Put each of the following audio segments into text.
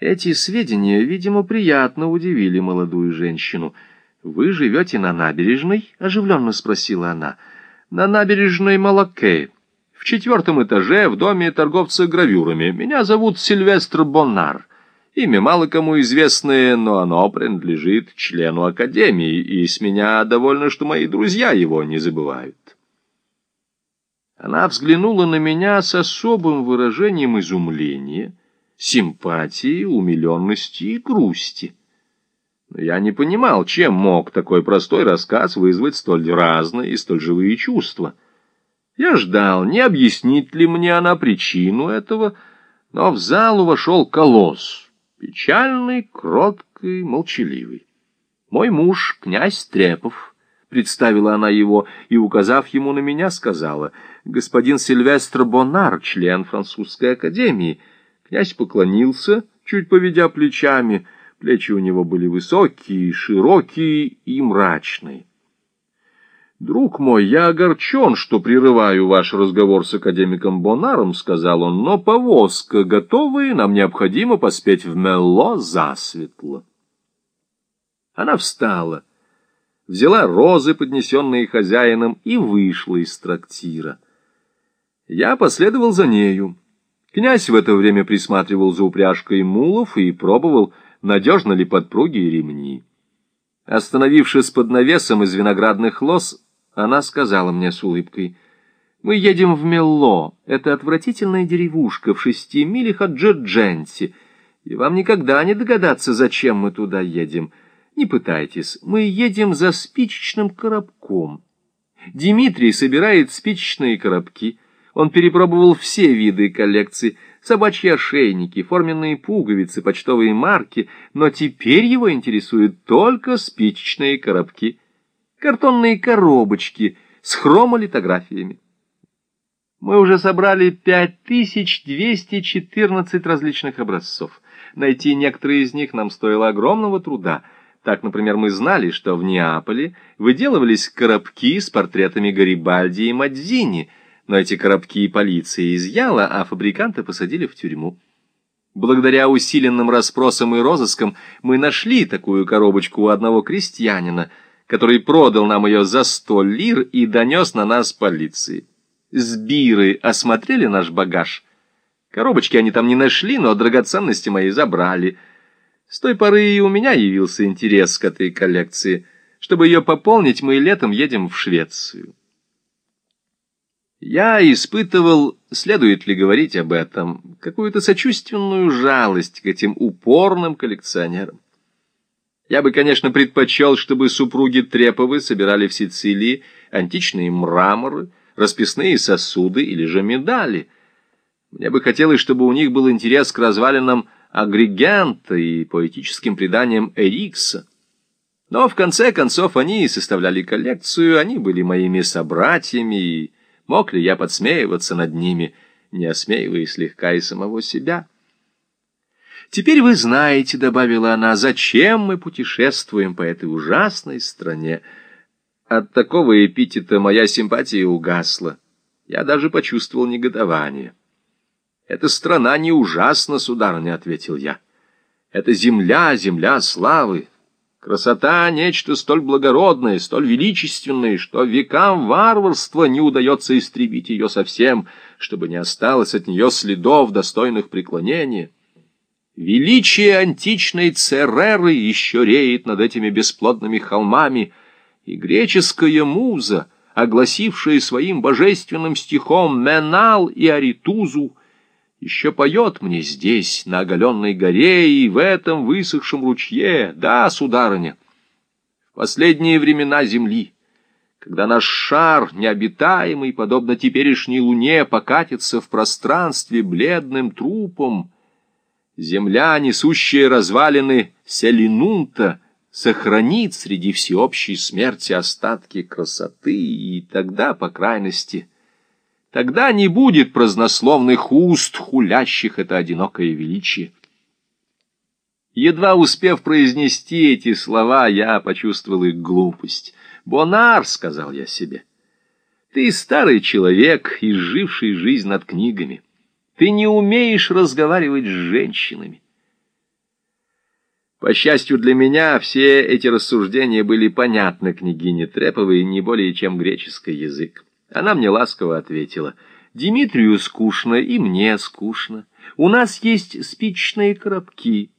Эти сведения, видимо, приятно удивили молодую женщину. «Вы живете на набережной?» — оживленно спросила она. «На набережной Малакке, в четвертом этаже, в доме торговца гравюрами. Меня зовут Сильвестр Боннар. Имя мало кому известное, но оно принадлежит члену Академии, и с меня довольно, что мои друзья его не забывают». Она взглянула на меня с особым выражением изумления — симпатии, умиленности и грусти. Но я не понимал, чем мог такой простой рассказ вызвать столь разные и столь живые чувства. Я ждал, не объяснит ли мне она причину этого, но в залу вошел колосс, печальный, кроткий, молчаливый. Мой муж, князь Трепов, представила она его и, указав ему на меня, сказала, господин Сильвестр Бонар, член французской академии, — Князь поклонился, чуть поведя плечами. Плечи у него были высокие, широкие и мрачные. «Друг мой, я огорчен, что прерываю ваш разговор с академиком Бонаром», — сказал он, — «но повозка готова, и нам необходимо поспеть в Мелло засветло». Она встала, взяла розы, поднесенные хозяином, и вышла из трактира. Я последовал за нею. Князь в это время присматривал за упряжкой мулов и пробовал, надежно ли подпруги и ремни. Остановившись под навесом из виноградных лоз, она сказала мне с улыбкой, «Мы едем в Мелло, это отвратительная деревушка в шести милях от Джердженси, и вам никогда не догадаться, зачем мы туда едем. Не пытайтесь, мы едем за спичечным коробком. Дмитрий собирает спичечные коробки». Он перепробовал все виды коллекции, собачьи ошейники, форменные пуговицы, почтовые марки, но теперь его интересуют только спичечные коробки, картонные коробочки с хромолитографиями. Мы уже собрали 5214 различных образцов. Найти некоторые из них нам стоило огромного труда. Так, например, мы знали, что в Неаполе выделывались коробки с портретами Гарибальди и Мадзини – но эти коробки полиция изъяла, а фабриканта посадили в тюрьму. Благодаря усиленным расспросам и розыскам мы нашли такую коробочку у одного крестьянина, который продал нам ее за сто лир и донес на нас полиции. Сбиры осмотрели наш багаж. Коробочки они там не нашли, но драгоценности мои забрали. С той поры и у меня явился интерес к этой коллекции. Чтобы ее пополнить, мы летом едем в Швецию. Я испытывал, следует ли говорить об этом, какую-то сочувственную жалость к этим упорным коллекционерам. Я бы, конечно, предпочел, чтобы супруги Треповы собирали в Сицилии античные мраморы, расписные сосуды или же медали. Мне бы хотелось, чтобы у них был интерес к развалинам Агригента и поэтическим преданиям Эрикса. Но в конце концов они составляли коллекцию, они были моими собратьями и Мог ли я подсмеиваться над ними, не осмеивая слегка и самого себя? «Теперь вы знаете», — добавила она, — «зачем мы путешествуем по этой ужасной стране?» От такого эпитета моя симпатия угасла. Я даже почувствовал негодование. «Эта страна не ужасна, сударыня», — ответил я. «Это земля, земля славы, Красота — нечто столь благородное, столь величественное, что векам варварства не удается истребить ее совсем, чтобы не осталось от нее следов, достойных преклонения. Величие античной Цереры еще реет над этими бесплодными холмами, и греческая муза, огласившая своим божественным стихом Менал и Аритузу, еще поет мне здесь, на оголенной горе и в этом высохшем ручье. Да, сударыня, в последние времена Земли, когда наш шар, необитаемый, подобно теперешней луне, покатится в пространстве бледным трупом, земля, несущая развалины Селинунта, сохранит среди всеобщей смерти остатки красоты, и тогда, по крайности, — Тогда не будет празднословных уст, хулящих это одинокое величие. Едва успев произнести эти слова, я почувствовал их глупость. «Бонар», — сказал я себе, — «ты старый человек, изживший жизнь над книгами. Ты не умеешь разговаривать с женщинами. По счастью для меня, все эти рассуждения были понятны княгине Треповой не более чем греческий язык. Она мне ласково ответила, «Димитрию скучно, и мне скучно. У нас есть спичные коробки,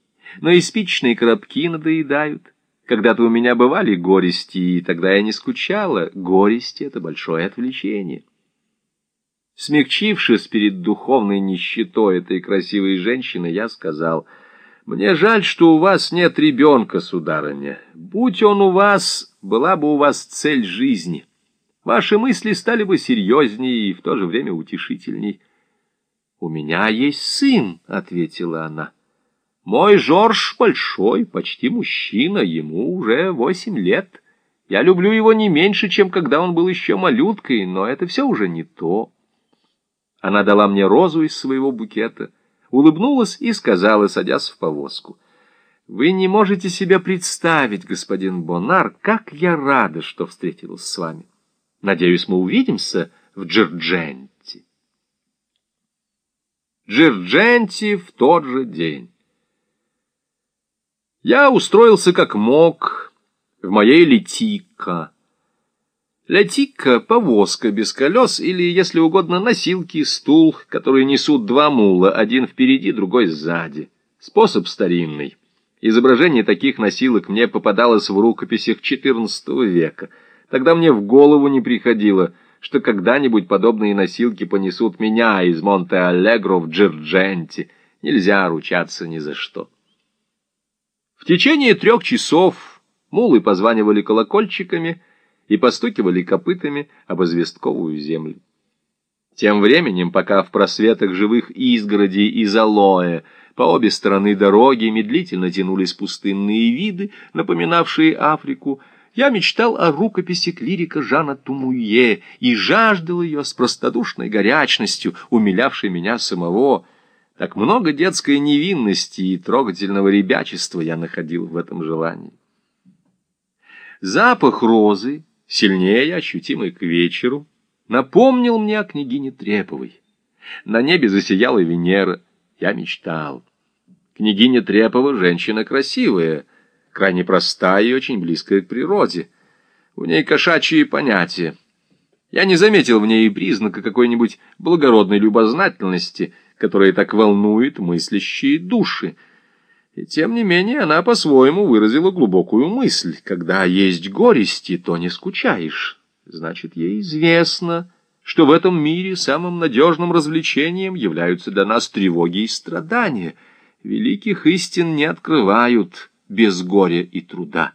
но и спичные коробки надоедают. Когда-то у меня бывали горести, и тогда я не скучала. Горести — это большое отвлечение». Смягчившись перед духовной нищетой этой красивой женщины, я сказал — мне жаль, что у вас нет ребенка, сударыня. Будь он у вас, была бы у вас цель жизни. Ваши мысли стали бы серьезнее и в то же время утешительней. «У меня есть сын», — ответила она. «Мой Жорж большой, почти мужчина, ему уже восемь лет. Я люблю его не меньше, чем когда он был еще малюткой, но это все уже не то». Она дала мне розу из своего букета — улыбнулась и сказала, садясь в повозку. «Вы не можете себе представить, господин Бонар, как я рада, что встретилась с вами. Надеюсь, мы увидимся в Джердженте». Джердженте в тот же день. Я устроился как мог в моей летика. Лятикка — повозка без колес или, если угодно, носилки, стул, которые несут два мула, один впереди, другой сзади. Способ старинный. Изображение таких носилок мне попадалось в рукописях XIV века. Тогда мне в голову не приходило, что когда-нибудь подобные носилки понесут меня из Монте-Аллегро в Джердженте. Нельзя ручаться ни за что. В течение трех часов мулы позванивали колокольчиками — и постукивали копытами об известковую землю. Тем временем, пока в просветах живых изгородей из алоэ по обе стороны дороги медлительно тянулись пустынные виды, напоминавшие Африку, я мечтал о рукописи клирика Жана Тумуе и жаждал ее с простодушной горячностью, умилявшей меня самого. Так много детской невинности и трогательного ребячества я находил в этом желании. Запах розы сильнее ощутимый к вечеру, напомнил мне о княгине Треповой. На небе засияла Венера. Я мечтал. Княгиня Трепова — женщина красивая, крайне простая и очень близкая к природе. У ней кошачьи понятия. Я не заметил в ней признака какой-нибудь благородной любознательности, которая так волнует мыслящие души — и тем не менее она по-своему выразила глубокую мысль. Когда есть горести, то не скучаешь. Значит, ей известно, что в этом мире самым надежным развлечением являются для нас тревоги и страдания. Великих истин не открывают без горя и труда.